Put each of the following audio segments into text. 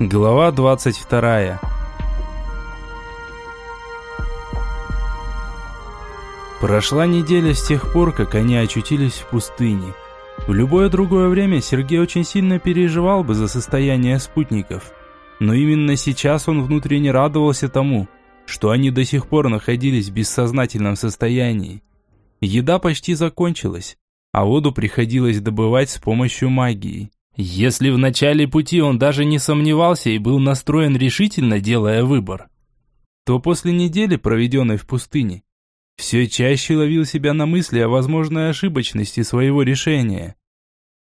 Глава 22. Прошла неделя с тех пор, как они очутились в пустыне. В любое другое время Сергей очень сильно переживал бы за состояние спутников. Но именно сейчас он внутренне радовался тому, что они до сих пор находились в бессознательном состоянии. Еда почти закончилась, а воду приходилось добывать с помощью магии. Если в начале пути он даже не сомневался и был настроен решительно, делая выбор, то после недели, проведенной в пустыне, все чаще ловил себя на мысли о возможной ошибочности своего решения.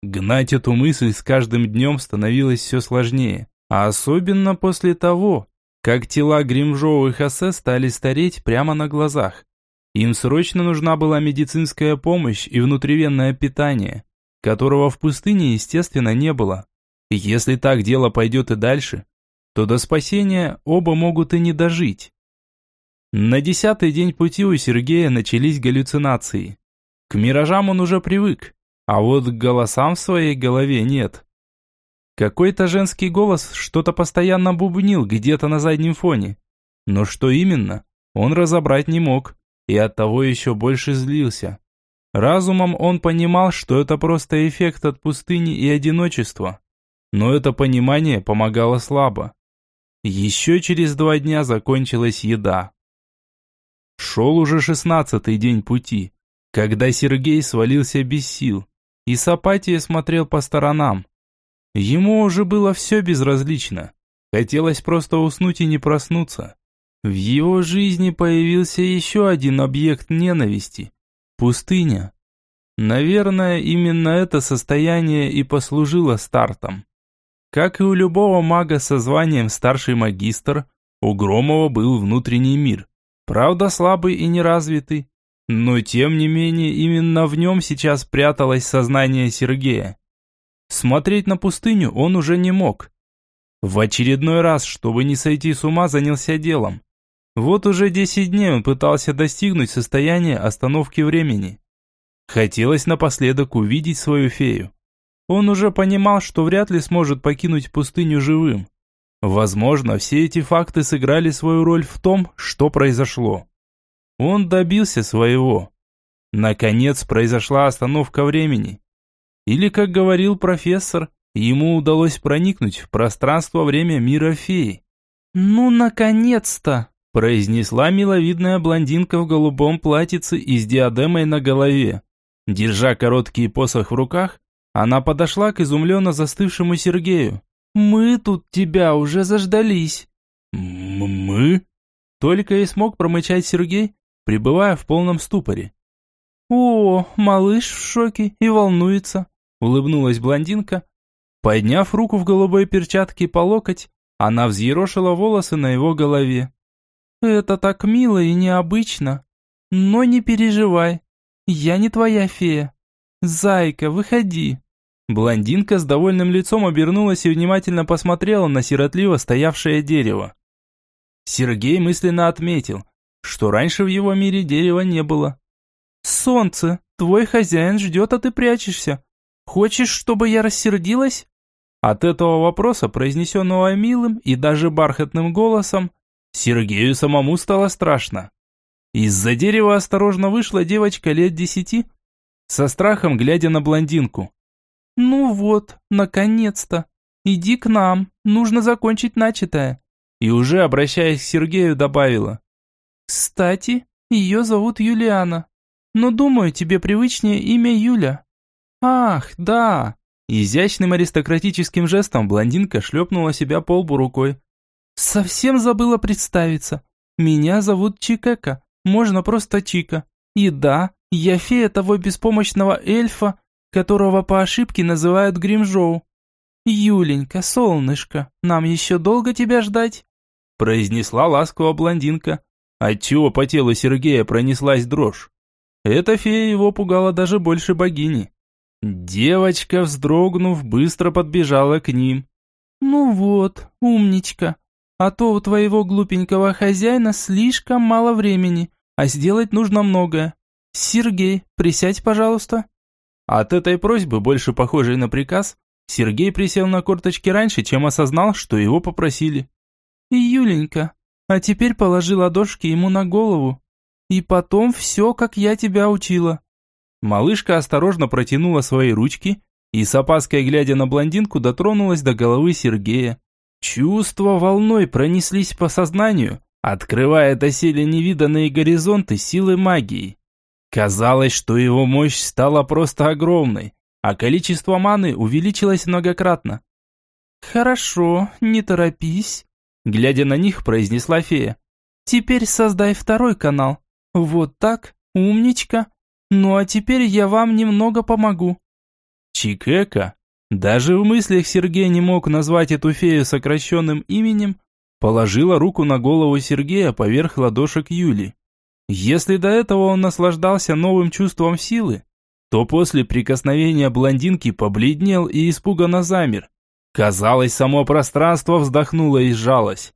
Гнать эту мысль с каждым днем становилось все сложнее, а особенно после того, как тела Гримжоу и Хосе стали стареть прямо на глазах. Им срочно нужна была медицинская помощь и внутривенное питание которого в пустыне, естественно, не было. если так дело пойдет и дальше, то до спасения оба могут и не дожить. На десятый день пути у Сергея начались галлюцинации. К миражам он уже привык, а вот к голосам в своей голове нет. Какой-то женский голос что-то постоянно бубнил где-то на заднем фоне. Но что именно, он разобрать не мог, и оттого еще больше злился. Разумом он понимал, что это просто эффект от пустыни и одиночества. Но это понимание помогало слабо. Еще через два дня закончилась еда. Шел уже шестнадцатый день пути, когда Сергей свалился без сил, и с апатией смотрел по сторонам. Ему уже было все безразлично. Хотелось просто уснуть и не проснуться. В его жизни появился еще один объект ненависти Пустыня. Наверное, именно это состояние и послужило стартом. Как и у любого мага со званием старший магистр, у Громова был внутренний мир. Правда, слабый и неразвитый. Но тем не менее, именно в нем сейчас пряталось сознание Сергея. Смотреть на пустыню он уже не мог. В очередной раз, чтобы не сойти с ума, занялся делом. Вот уже 10 дней он пытался достигнуть состояния остановки времени. Хотелось напоследок увидеть свою фею. Он уже понимал, что вряд ли сможет покинуть пустыню живым. Возможно, все эти факты сыграли свою роль в том, что произошло. Он добился своего. Наконец произошла остановка времени. Или, как говорил профессор, ему удалось проникнуть в пространство-время мира феи. «Ну, наконец-то!» Произнесла миловидная блондинка в голубом платьице и с диадемой на голове. Держа короткий посох в руках, она подошла к изумленно застывшему Сергею. «Мы тут тебя уже заждались». «Мы?» Только и смог промычать Сергей, пребывая в полном ступоре. «О, малыш в шоке и волнуется», — улыбнулась блондинка. Подняв руку в голубой перчатке по локоть, она взъерошила волосы на его голове. Это так мило и необычно. Но не переживай, я не твоя фея. Зайка, выходи. Блондинка с довольным лицом обернулась и внимательно посмотрела на сиротливо стоявшее дерево. Сергей мысленно отметил, что раньше в его мире дерева не было. «Солнце, твой хозяин ждет, а ты прячешься. Хочешь, чтобы я рассердилась?» От этого вопроса, произнесенного милым и даже бархатным голосом, Сергею самому стало страшно. Из-за дерева осторожно вышла девочка лет десяти, со страхом глядя на блондинку. «Ну вот, наконец-то. Иди к нам, нужно закончить начатое». И уже обращаясь к Сергею добавила. «Кстати, ее зовут Юлиана, но думаю, тебе привычнее имя Юля». «Ах, да!» Изящным аристократическим жестом блондинка шлепнула себя по лбу рукой. Совсем забыла представиться. Меня зовут Чикека, можно просто Чика. И да, я фея того беспомощного эльфа, которого по ошибке называют Гримжоу. Юленька, солнышко, нам еще долго тебя ждать?» Произнесла ласково блондинка, отчего по телу Сергея пронеслась дрожь. Эта фея его пугала даже больше богини. Девочка, вздрогнув, быстро подбежала к ним. «Ну вот, умничка, а то у твоего глупенького хозяина слишком мало времени, а сделать нужно многое. Сергей, присядь, пожалуйста». От этой просьбы, больше похожей на приказ, Сергей присел на корточки раньше, чем осознал, что его попросили. «Юленька, а теперь положи ладошки ему на голову. И потом все, как я тебя учила». Малышка осторожно протянула свои ручки и с опаской глядя на блондинку дотронулась до головы Сергея. Чувства волной пронеслись по сознанию, открывая доселе невиданные горизонты силы магии. Казалось, что его мощь стала просто огромной, а количество маны увеличилось многократно. «Хорошо, не торопись», — глядя на них, произнесла фея. «Теперь создай второй канал. Вот так, умничка. Ну а теперь я вам немного помогу». Чикека, даже в мыслях Сергей не мог назвать эту фею сокращенным именем, положила руку на голову Сергея поверх ладошек Юли. Если до этого он наслаждался новым чувством силы, то после прикосновения блондинки побледнел и испуганно замер. Казалось, само пространство вздохнуло и сжалось.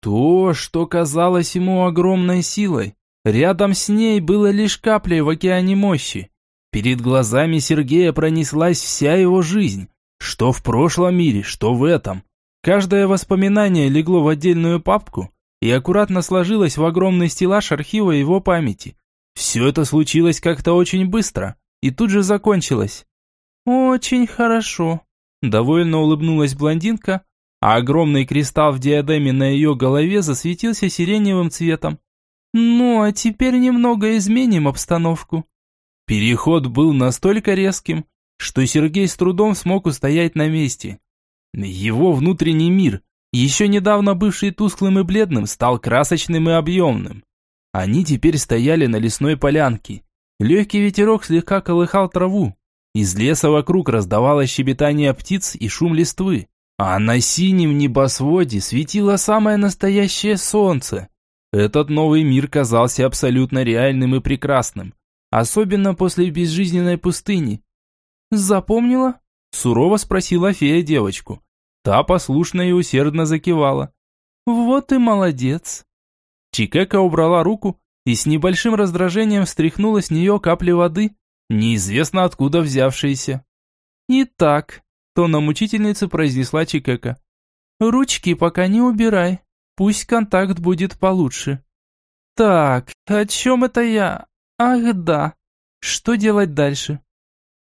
То, что казалось ему огромной силой, рядом с ней было лишь каплей в океане мощи. Перед глазами Сергея пронеслась вся его жизнь, что в прошлом мире, что в этом. Каждое воспоминание легло в отдельную папку и аккуратно сложилось в огромный стеллаж архива его памяти. Все это случилось как-то очень быстро и тут же закончилось. «Очень хорошо», – довольно улыбнулась блондинка, а огромный кристалл в диадеме на ее голове засветился сиреневым цветом. «Ну, а теперь немного изменим обстановку». Переход был настолько резким, что Сергей с трудом смог устоять на месте. Его внутренний мир, еще недавно бывший тусклым и бледным, стал красочным и объемным. Они теперь стояли на лесной полянке. Легкий ветерок слегка колыхал траву. Из леса вокруг раздавалось щебетание птиц и шум листвы. А на синем небосводе светило самое настоящее солнце. Этот новый мир казался абсолютно реальным и прекрасным. Особенно после безжизненной пустыни. «Запомнила?» – сурово спросила фея девочку. Та послушно и усердно закивала. «Вот и молодец!» Чикека убрала руку и с небольшим раздражением встряхнула с нее капли воды, неизвестно откуда взявшиеся. «Итак», – тоном учительницы произнесла Чикека, – «ручки пока не убирай, пусть контакт будет получше». «Так, о чем это я? Ах да, что делать дальше?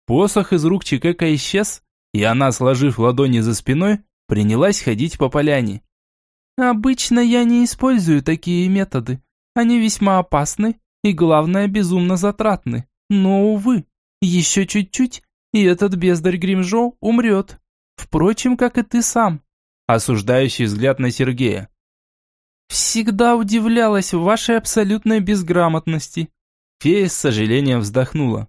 Посох из рук Чикека исчез, и она, сложив ладони за спиной, принялась ходить по поляне. Обычно я не использую такие методы. Они весьма опасны и, главное, безумно затратны. Но, увы, еще чуть-чуть, и этот бездарь Гримжо умрет. Впрочем, как и ты сам. Осуждающий взгляд на Сергея. Всегда удивлялась вашей абсолютной безграмотности. Фея с сожалением вздохнула.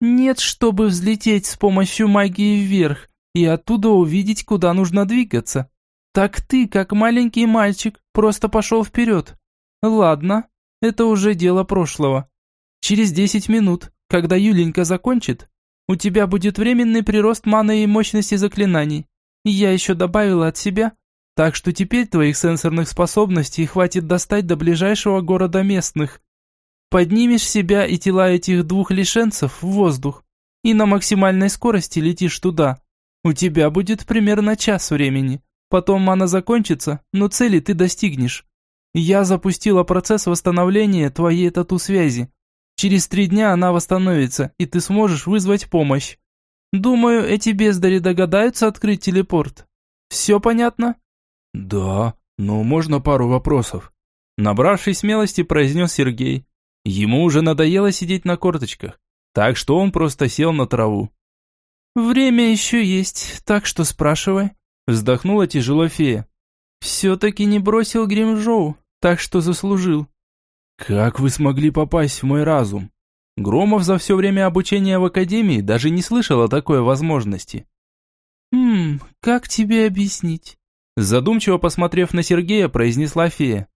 «Нет, чтобы взлететь с помощью магии вверх и оттуда увидеть, куда нужно двигаться. Так ты, как маленький мальчик, просто пошел вперед. Ладно, это уже дело прошлого. Через десять минут, когда Юленька закончит, у тебя будет временный прирост маны и мощности заклинаний. Я еще добавила от себя, так что теперь твоих сенсорных способностей хватит достать до ближайшего города местных. Поднимешь себя и тела этих двух лишенцев в воздух, и на максимальной скорости летишь туда. У тебя будет примерно час времени. Потом мана закончится, но цели ты достигнешь. Я запустила процесс восстановления твоей тату-связи. Через три дня она восстановится, и ты сможешь вызвать помощь. Думаю, эти бездари догадаются открыть телепорт. Все понятно? Да, но можно пару вопросов. Набравшись смелости, произнес Сергей. Ему уже надоело сидеть на корточках, так что он просто сел на траву. «Время еще есть, так что спрашивай», – вздохнула тяжело фея. «Все-таки не бросил Гримжоу, так что заслужил». «Как вы смогли попасть в мой разум?» Громов за все время обучения в академии даже не слышал о такой возможности. «Хм, как тебе объяснить?» Задумчиво посмотрев на Сергея, произнесла фея.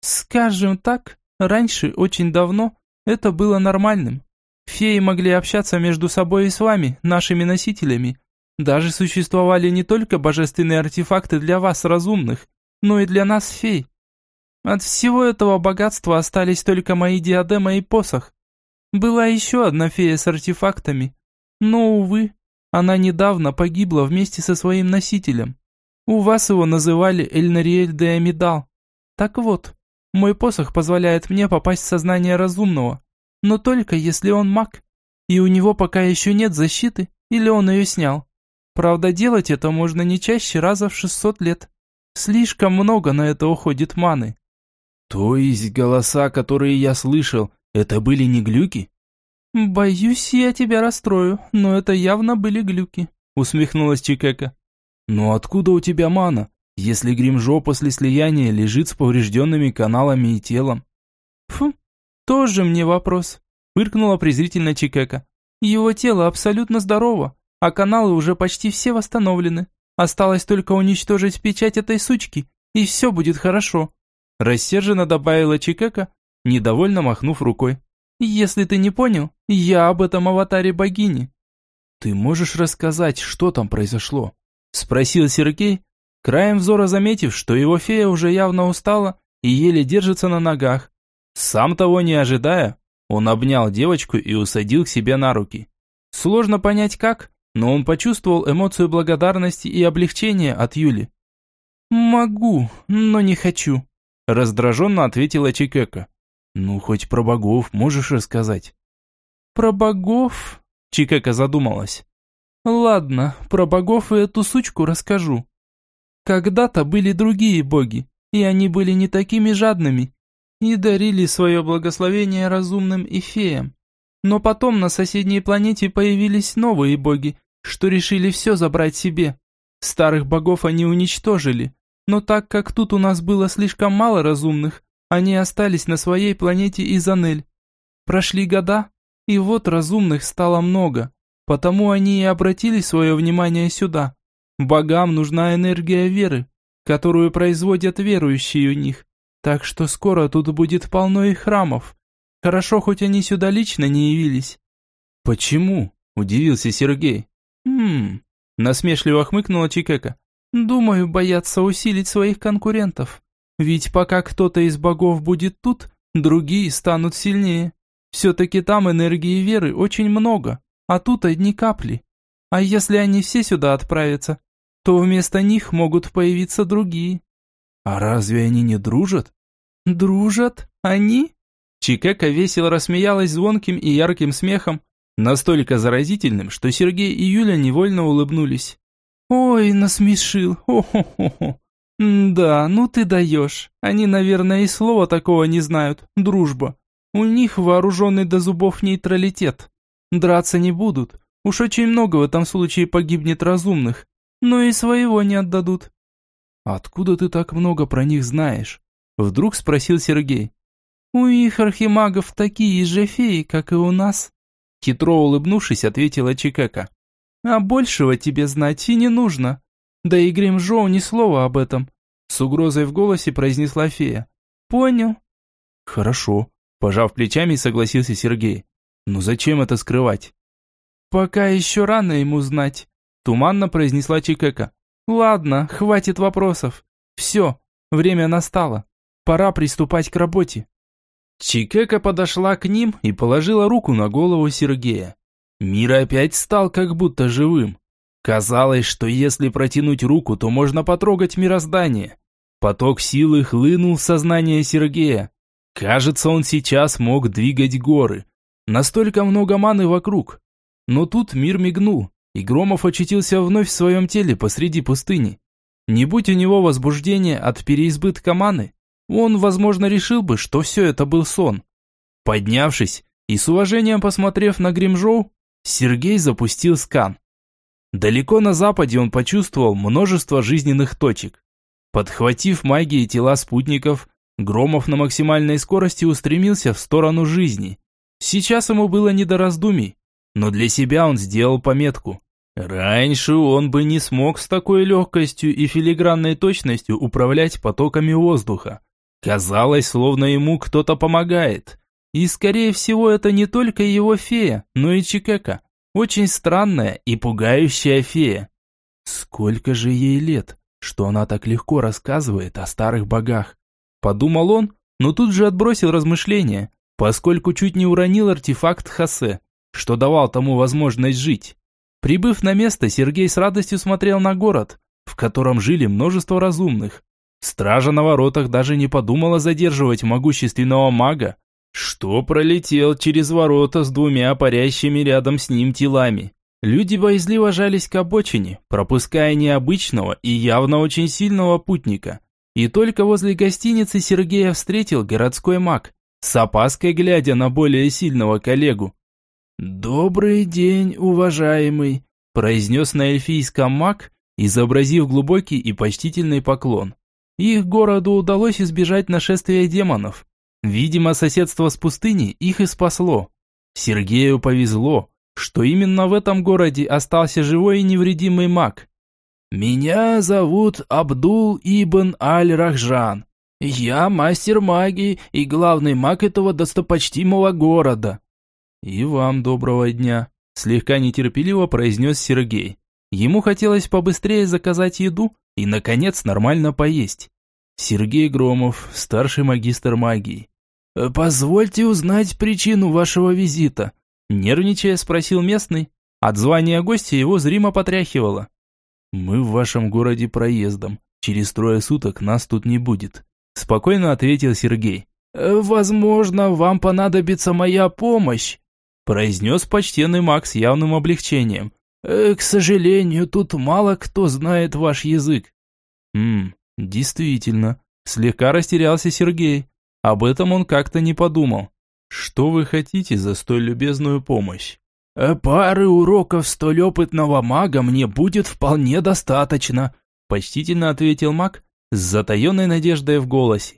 «Скажем так, Раньше, очень давно, это было нормальным. Феи могли общаться между собой и с вами, нашими носителями. Даже существовали не только божественные артефакты для вас, разумных, но и для нас, фей. От всего этого богатства остались только мои диадема и посох. Была еще одна фея с артефактами, но, увы, Она недавно погибла вместе со своим носителем. У вас его называли Эльнариэль де Амидал. Так вот, мой посох позволяет мне попасть в сознание разумного, но только если он маг, и у него пока еще нет защиты, или он ее снял. Правда, делать это можно не чаще раза в 600 лет. Слишком много на это уходит маны. То есть голоса, которые я слышал, это были не глюки? Боюсь, я тебя расстрою, но это явно были глюки, усмехнулась Чикека. Но откуда у тебя мана, если Гримжо после слияния лежит с поврежденными каналами и телом? Фу, тоже мне вопрос, фыркнула презрительно Чикека. Его тело абсолютно здорово, а каналы уже почти все восстановлены. Осталось только уничтожить печать этой сучки, и все будет хорошо. Рассерженно добавила Чикека, недовольно махнув рукой. «Если ты не понял, я об этом аватаре богини». «Ты можешь рассказать, что там произошло?» Спросил Сергей, краем взора заметив, что его фея уже явно устала и еле держится на ногах. Сам того не ожидая, он обнял девочку и усадил к себе на руки. Сложно понять как, но он почувствовал эмоцию благодарности и облегчения от Юли. «Могу, но не хочу», – раздраженно ответила Чикека. «Ну, хоть про богов можешь рассказать?» «Про богов?» – Чикека задумалась. «Ладно, про богов и эту сучку расскажу. Когда-то были другие боги, и они были не такими жадными, и дарили свое благословение разумным и феям. Но потом на соседней планете появились новые боги, что решили все забрать себе. Старых богов они уничтожили, но так как тут у нас было слишком мало разумных, они остались на своей планете Изанель. Прошли года, и вот разумных стало много, потому они и обратили свое внимание сюда. Богам нужна энергия веры, которую производят верующие у них, так что скоро тут будет полно их храмов. Хорошо, хоть они сюда лично не явились. «Почему?» – удивился Сергей. «Хм...» – насмешливо хмыкнула Чикека. «Думаю, боятся усилить своих конкурентов. Ведь пока кто-то из богов будет тут, другие станут сильнее. Все-таки там энергии веры очень много, а тут одни капли. А если они все сюда отправятся, то вместо них могут появиться другие». «А разве они не дружат?» «Дружат? Они?» Чикека весело рассмеялась звонким и ярким смехом, Настолько заразительным, что Сергей и Юля невольно улыбнулись. «Ой, насмешил! Хо-хо-хо-хо! Да, ну ты даешь. Они, наверное, и слова такого не знают. Дружба. У них вооруженный до зубов нейтралитет. Драться не будут. Уж очень много в этом случае погибнет разумных. Но и своего не отдадут». «Откуда ты так много про них знаешь?» Вдруг спросил Сергей. «У их архимагов такие же феи, как и у нас», Хитро улыбнувшись, ответила Чикека. «А большего тебе знать и не нужно. Да и Гримжоу ни слова об этом», с угрозой в голосе произнесла фея. «Понял». «Хорошо», пожав плечами, согласился Сергей. «Но зачем это скрывать?» «Пока еще рано ему знать», туманно произнесла Чикека. «Ладно, хватит вопросов. Все, время настало. Пора приступать к работе». Чикека подошла к ним и положила руку на голову Сергея. Мир опять стал как будто живым. Казалось, что если протянуть руку, то можно потрогать мироздание. Поток силы хлынул в сознание Сергея. Кажется, он сейчас мог двигать горы. Настолько много маны вокруг. Но тут мир мигнул, и Громов очутился вновь в своем теле посреди пустыни. Не будь у него возбуждения от переизбытка маны, он, возможно, решил бы, что все это был сон. Поднявшись и с уважением посмотрев на Гримжоу, Сергей запустил скан. Далеко на западе он почувствовал множество жизненных точек. Подхватив магией тела спутников, Громов на максимальной скорости устремился в сторону жизни. Сейчас ему было не до раздумий, но для себя он сделал пометку. Раньше он бы не смог с такой легкостью и филигранной точностью управлять потоками воздуха. Казалось, словно ему кто-то помогает. И, скорее всего, это не только его фея, но и Чикека. Очень странная и пугающая фея. Сколько же ей лет, что она так легко рассказывает о старых богах? Подумал он, но тут же отбросил размышления, поскольку чуть не уронил артефакт Хасе, что давал тому возможность жить. Прибыв на место, Сергей с радостью смотрел на город, в котором жили множество разумных. Стража на воротах даже не подумала задерживать могущественного мага, что пролетел через ворота с двумя парящими рядом с ним телами. Люди боязливо жались к обочине, пропуская необычного и явно очень сильного путника. И только возле гостиницы Сергея встретил городской маг, с опаской глядя на более сильного коллегу. «Добрый день, уважаемый», – произнес на эльфийском маг, изобразив глубокий и почтительный поклон. Их городу удалось избежать нашествия демонов. Видимо, соседство с пустыней их и спасло. Сергею повезло, что именно в этом городе остался живой и невредимый маг. «Меня зовут Абдул Ибн Аль-Рахжан. Я мастер магии и главный маг этого достопочтимого города». «И вам доброго дня», – слегка нетерпеливо произнес Сергей. Ему хотелось побыстрее заказать еду и, наконец, нормально поесть. Сергей Громов, старший магистр магии. «Позвольте узнать причину вашего визита», – нервничая спросил местный. От звания гостя его зримо потряхивало. «Мы в вашем городе проездом. Через трое суток нас тут не будет», – спокойно ответил Сергей. «Возможно, вам понадобится моя помощь», – произнес почтенный Макс явным облегчением. Э, «К сожалению, тут мало кто знает ваш язык». «Ммм, действительно», – слегка растерялся Сергей. Об этом он как-то не подумал. «Что вы хотите за столь любезную помощь?» «Э, «Пары уроков столь опытного мага мне будет вполне достаточно», – почтительно ответил маг с затаенной надеждой в голосе.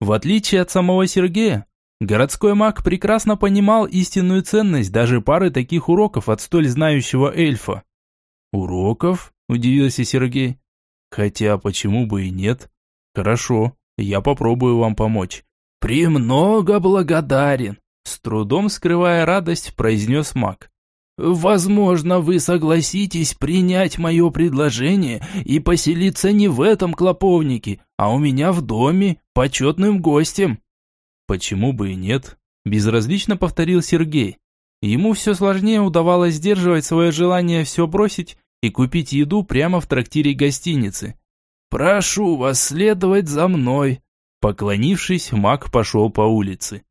В отличие от самого Сергея, Городской маг прекрасно понимал истинную ценность даже пары таких уроков от столь знающего эльфа. «Уроков?» – удивился Сергей. «Хотя почему бы и нет? Хорошо, я попробую вам помочь». «Премного благодарен», – с трудом скрывая радость, произнес маг. «Возможно, вы согласитесь принять мое предложение и поселиться не в этом клоповнике, а у меня в доме, почетным гостем». Почему бы и нет? Безразлично повторил Сергей. Ему все сложнее удавалось сдерживать свое желание все бросить и купить еду прямо в трактире гостиницы. «Прошу вас следовать за мной!» Поклонившись, маг пошел по улице.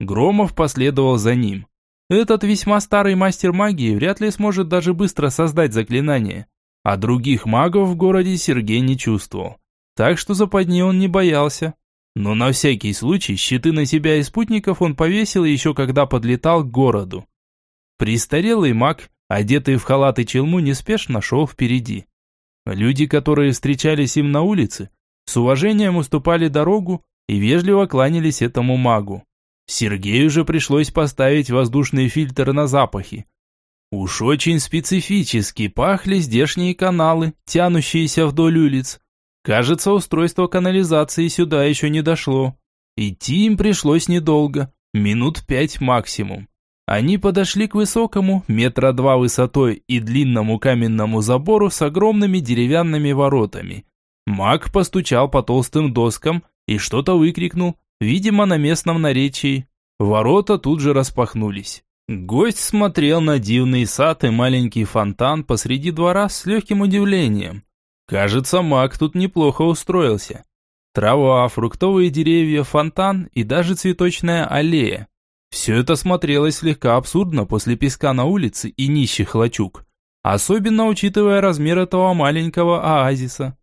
Громов последовал за ним. Этот весьма старый мастер магии вряд ли сможет даже быстро создать заклинание. А других магов в городе Сергей не чувствовал. Так что западни он не боялся. Но на всякий случай щиты на себя и спутников он повесил еще когда подлетал к городу. Престарелый маг, одетый в халат и челму, неспешно шел впереди. Люди, которые встречались им на улице, с уважением уступали дорогу и вежливо кланялись этому магу. Сергею же пришлось поставить воздушный фильтр на запахи. Уж очень специфически пахли здешние каналы, тянущиеся вдоль улиц, Кажется, устройство канализации сюда еще не дошло. Идти им пришлось недолго, минут пять максимум. Они подошли к высокому, метра два высотой и длинному каменному забору с огромными деревянными воротами. Маг постучал по толстым доскам и что-то выкрикнул, видимо, на местном наречии. Ворота тут же распахнулись. Гость смотрел на дивный сад и маленький фонтан посреди двора с легким удивлением. Кажется, маг тут неплохо устроился. Трава, фруктовые деревья, фонтан и даже цветочная аллея. Все это смотрелось слегка абсурдно после песка на улице и нищих лачуг. Особенно учитывая размер этого маленького оазиса.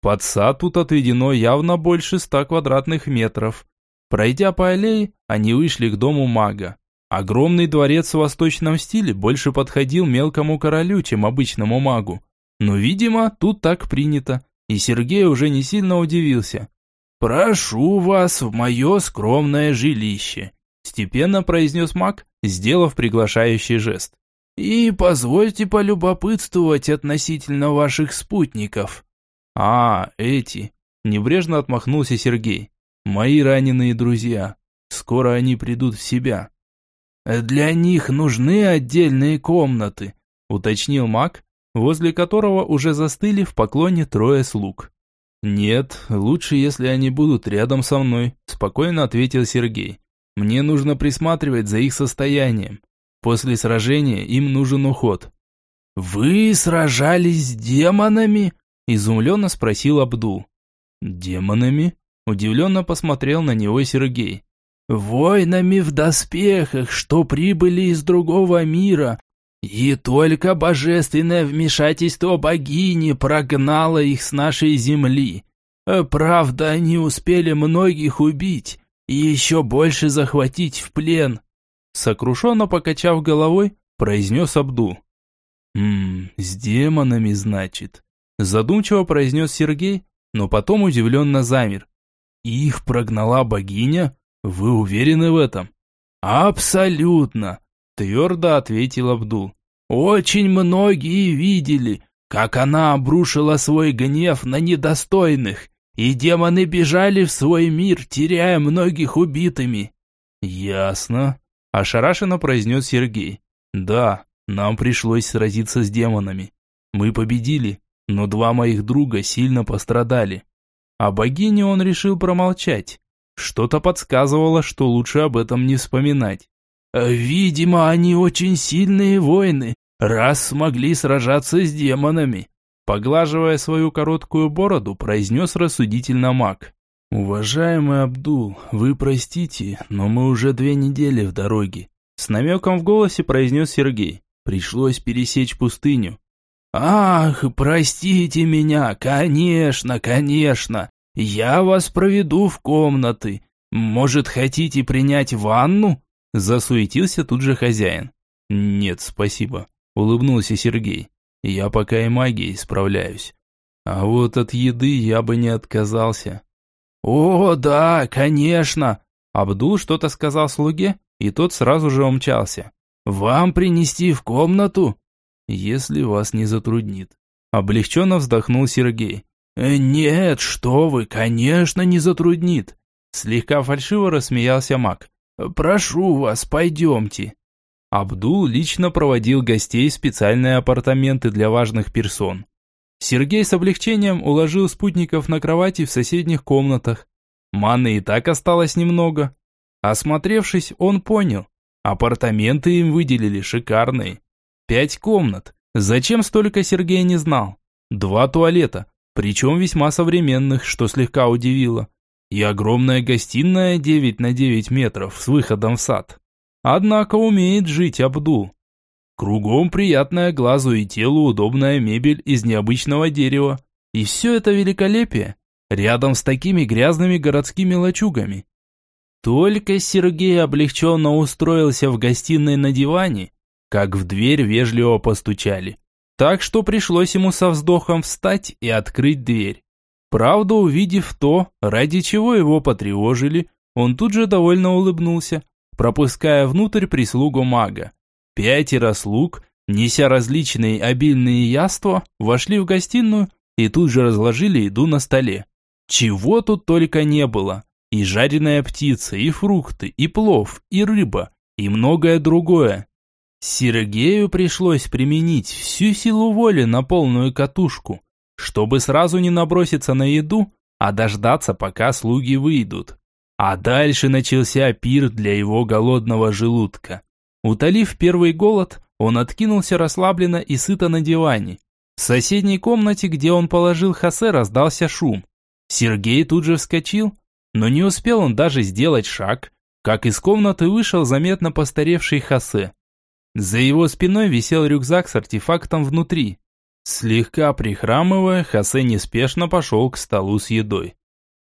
Под сад тут отведено явно больше ста квадратных метров. Пройдя по аллее, они вышли к дому мага. Огромный дворец в восточном стиле больше подходил мелкому королю, чем обычному магу. Но, видимо, тут так принято, и Сергей уже не сильно удивился. «Прошу вас в мое скромное жилище», степенно произнес маг, сделав приглашающий жест. «И позвольте полюбопытствовать относительно ваших спутников». «А, эти», небрежно отмахнулся Сергей. «Мои раненые друзья. Скоро они придут в себя». «Для них нужны отдельные комнаты», уточнил маг, возле которого уже застыли в поклоне трое слуг. «Нет, лучше, если они будут рядом со мной», – спокойно ответил Сергей. «Мне нужно присматривать за их состоянием. После сражения им нужен уход». «Вы сражались с демонами?» – изумленно спросил Абдул. «Демонами?» – удивленно посмотрел на него Сергей. «Воинами в доспехах, что прибыли из другого мира, и только божественное вмешательство богини прогнало их с нашей земли. Правда, они успели многих убить и еще больше захватить в плен». Сокрушенно покачав головой, произнес Абдул. «Ммм, с демонами, значит», задумчиво произнес Сергей, но потом удивленно замер. «Их прогнала богиня? Вы уверены в этом?» «Абсолютно», твердо ответил Абдул. «Очень многие видели, как она обрушила свой гнев на недостойных, и демоны бежали в свой мир, теряя многих убитыми». «Ясно», – ошарашенно произнес Сергей. «Да, нам пришлось сразиться с демонами. Мы победили, но два моих друга сильно пострадали. А богине он решил промолчать. Что-то подсказывало, что лучше об этом не вспоминать. «Видимо, они очень сильные воины, раз смогли сражаться с демонами», поглаживая свою короткую бороду, произнес рассудительно маг. «Уважаемый Абдул, вы простите, но мы уже две недели в дороге», с намеком в голосе произнес Сергей. Пришлось пересечь пустыню. «Ах, простите меня, конечно, конечно. Я вас проведу в комнаты. Может, хотите принять ванну?» Засуетился тут же хозяин. «Нет, спасибо», – улыбнулся Сергей. «Я пока и магией справляюсь. А вот от еды я бы не отказался». «О, да, конечно!» Абдул что-то сказал слуге, и тот сразу же умчался. «Вам принести в комнату?» «Если вас не затруднит». Облегченно вздохнул Сергей. «Э, «Нет, что вы, конечно, не затруднит». Слегка фальшиво рассмеялся маг. «Прошу вас, пойдемте». Абдул лично проводил гостей в специальные апартаменты для важных персон. Сергей с облегчением уложил спутников на кровати в соседних комнатах. Маны и так осталось немного. Осмотревшись, он понял, Апартаменты им выделили шикарные. Пять комнат. Зачем столько Сергей не знал. Два туалета, причем весьма современных, что слегка удивило. И огромная гостиная 9 на 9 метров с выходом в сад. Однако умеет жить Абдул. Кругом приятная глазу и телу удобная мебель из необычного дерева. И все это великолепие рядом с такими грязными городскими лачугами. Только Сергей облегченно устроился в гостиной на диване, как в дверь вежливо постучали. Так что пришлось ему со вздохом встать и открыть дверь. Правда, увидев то, ради чего его потревожили, он тут же довольно улыбнулся, пропуская внутрь прислугу мага. Пятеро слуг, неся различные обильные яства, вошли в гостиную и тут же разложили еду на столе. Чего тут только не было. И жареная птица, и фрукты, и плов, и рыба, и многое другое. Сергею пришлось применить всю силу воли на полную катушку, чтобы сразу не наброситься на еду, а дождаться, пока слуги выйдут. А дальше начался пир для его голодного желудка. Утолив первый голод, он откинулся расслабленно и сыто на диване. В соседней комнате, где он положил Хосе, раздался шум. Сергей тут же вскочил, но не успел он даже сделать шаг, как из комнаты вышел заметно постаревший Хосе. За его спиной висел рюкзак с артефактом внутри. Слегка прихрамывая, Хосе неспешно пошел к столу с едой.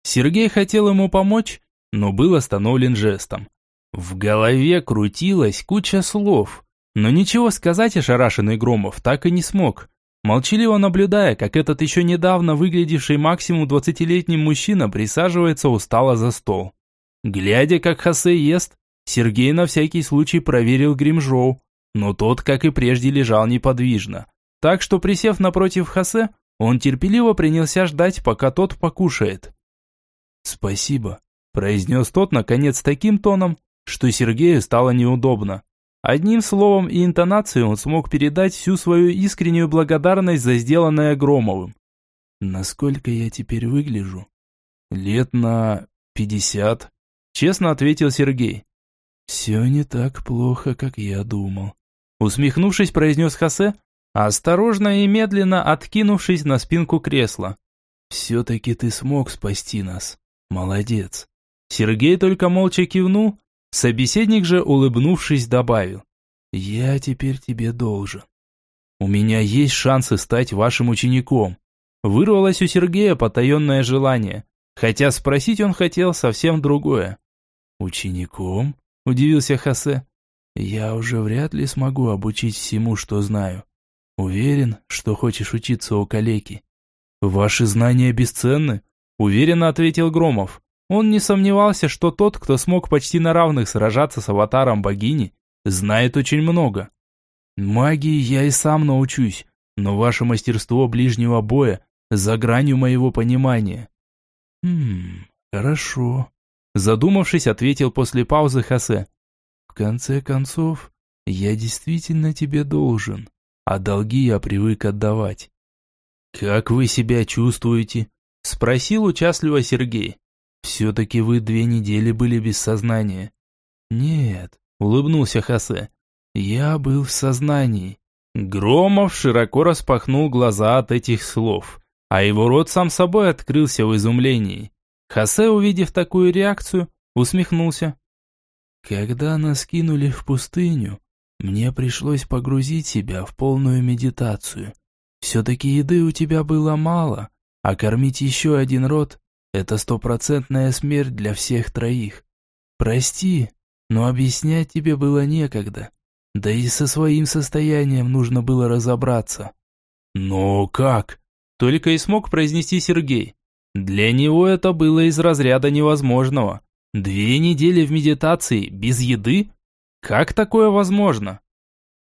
Сергей хотел ему помочь, но был остановлен жестом. В голове крутилась куча слов, но ничего сказать ошарашенный Громов так и не смог молчаливо наблюдая, как этот еще недавно выглядевший максимум двадцатилетний мужчина присаживается устало за стол. Глядя, как Хосе ест, Сергей на всякий случай проверил Гримжоу, но тот, как и прежде, лежал неподвижно. Так что, присев напротив Хосе, он терпеливо принялся ждать, пока тот покушает. «Спасибо», – произнес тот, наконец, таким тоном, что Сергею стало неудобно. Одним словом и интонацией он смог передать всю свою искреннюю благодарность за сделанное Громовым. «Насколько я теперь выгляжу?» «Лет на пятьдесят», – честно ответил Сергей. «Все не так плохо, как я думал». Усмехнувшись, произнес Хосе, осторожно и медленно откинувшись на спинку кресла. «Все-таки ты смог спасти нас. Молодец». Сергей только молча кивнул, собеседник же, улыбнувшись, добавил. «Я теперь тебе должен. У меня есть шансы стать вашим учеником». Вырвалось у Сергея потаенное желание, хотя спросить он хотел совсем другое. «Учеником?» – удивился Хосе. «Я уже вряд ли смогу обучить всему, что знаю. Уверен, что хочешь учиться у калеки». «Ваши знания бесценны», – уверенно ответил Громов. Он не сомневался, что тот, кто смог почти на равных сражаться с аватаром богини, знает очень много. Магии я и сам научусь, но ваше мастерство ближнего боя за гранью моего понимания. Хм, хорошо. Задумавшись, ответил после паузы Хосе. В конце концов, я действительно тебе должен, а долги я привык отдавать. Как вы себя чувствуете? Спросил участливо Сергей. Все-таки вы две недели были без сознания. Нет, улыбнулся Хосе. Я был в сознании. Громов широко распахнул глаза от этих слов, а его рот сам собой открылся в изумлении. Хосе, увидев такую реакцию, усмехнулся. Когда нас кинули в пустыню, мне пришлось погрузить себя в полную медитацию. Все-таки еды у тебя было мало, а кормить еще один род это стопроцентная смерть для всех троих. Прости, но объяснять тебе было некогда. Да и со своим состоянием нужно было разобраться. Но как? Только и смог произнести Сергей. Для него это было из разряда невозможного. Две недели в медитации без еды? Как такое возможно?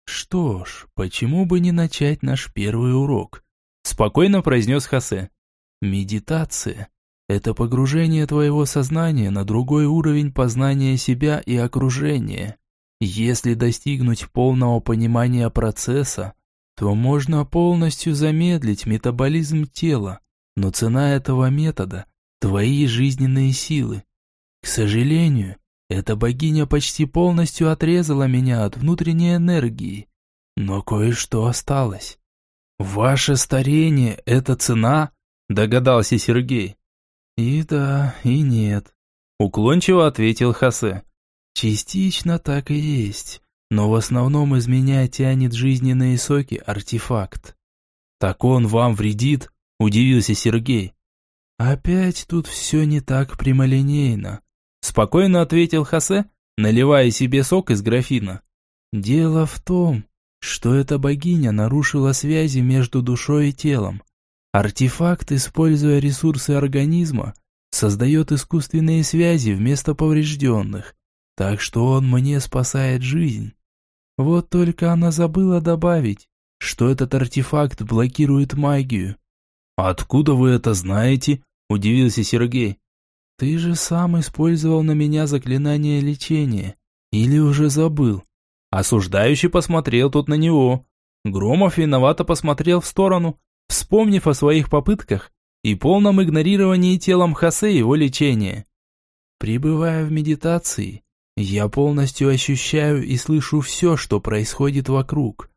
Что ж, почему бы не начать наш первый урок? Спокойно произнес Хосе. Медитация это погружение твоего сознания на другой уровень познания себя и окружения. Если достигнуть полного понимания процесса, то можно полностью замедлить метаболизм тела, но цена этого метода – твои жизненные силы. К сожалению, эта богиня почти полностью отрезала меня от внутренней энергии, но кое-что осталось. «Ваше старение – это цена?» – догадался Сергей. «И да, и нет», – уклончиво ответил Хосе. «Частично так и есть, но в основном из меня тянет жизненные соки артефакт». «Так он вам вредит?» – удивился Сергей. «Опять тут все не так прямолинейно», – спокойно ответил Хосе, наливая себе сок из графина. «Дело в том, что эта богиня нарушила связи между душой и телом. Артефакт, используя ресурсы организма, создает искусственные связи вместо поврежденных, так что он мне спасает жизнь. Вот только она забыла добавить, что этот артефакт блокирует магию. «Откуда вы это знаете?» – удивился Сергей. «Ты же сам использовал на меня заклинание лечения. Или уже забыл?» Осуждающий посмотрел тут на него. Громов виновато посмотрел в сторону, вспомнив о своих попытках и полном игнорировании телом Хосе его лечения. Пребывая в медитации, я полностью ощущаю и слышу все, что происходит вокруг.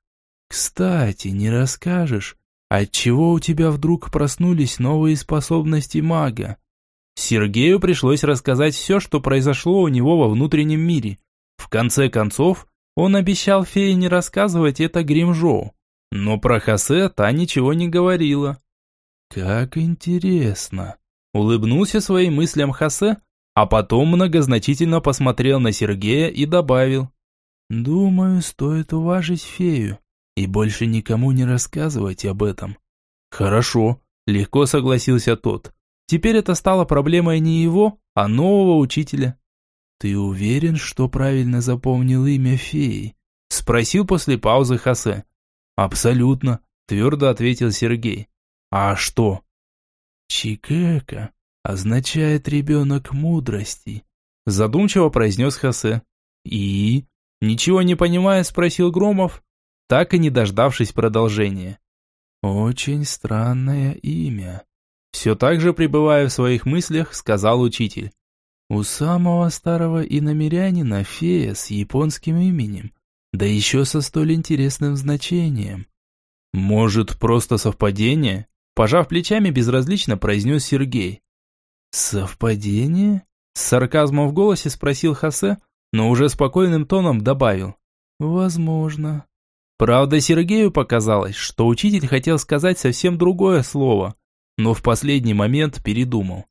Кстати, не расскажешь, отчего у тебя вдруг проснулись новые способности мага? Сергею пришлось рассказать все, что произошло у него во внутреннем мире. В конце концов, он обещал фее не рассказывать это Гримжоу. Но про Хосе та ничего не говорила. «Как интересно!» Улыбнулся своим мыслям Хосе, а потом многозначительно посмотрел на Сергея и добавил. «Думаю, стоит уважить фею и больше никому не рассказывать об этом». «Хорошо», – легко согласился тот. Теперь это стало проблемой не его, а нового учителя. «Ты уверен, что правильно запомнил имя феи?» – спросил после паузы Хосе. «Абсолютно», – твердо ответил Сергей. «А что?» «Чикека означает ребенок мудрости», – задумчиво произнес Хосе. «И?» – ничего не понимая, спросил Громов, так и не дождавшись продолжения. «Очень странное имя», – все так же пребывая в своих мыслях, сказал учитель. «У самого старого иномерянина фея с японским именем, да еще со столь интересным значением. Может, просто совпадение? Пожав плечами, безразлично произнес Сергей. «Совпадение?» С сарказмом в голосе спросил Хосе, но уже спокойным тоном добавил. «Возможно». Правда, Сергею показалось, что учитель хотел сказать совсем другое слово, но в последний момент передумал.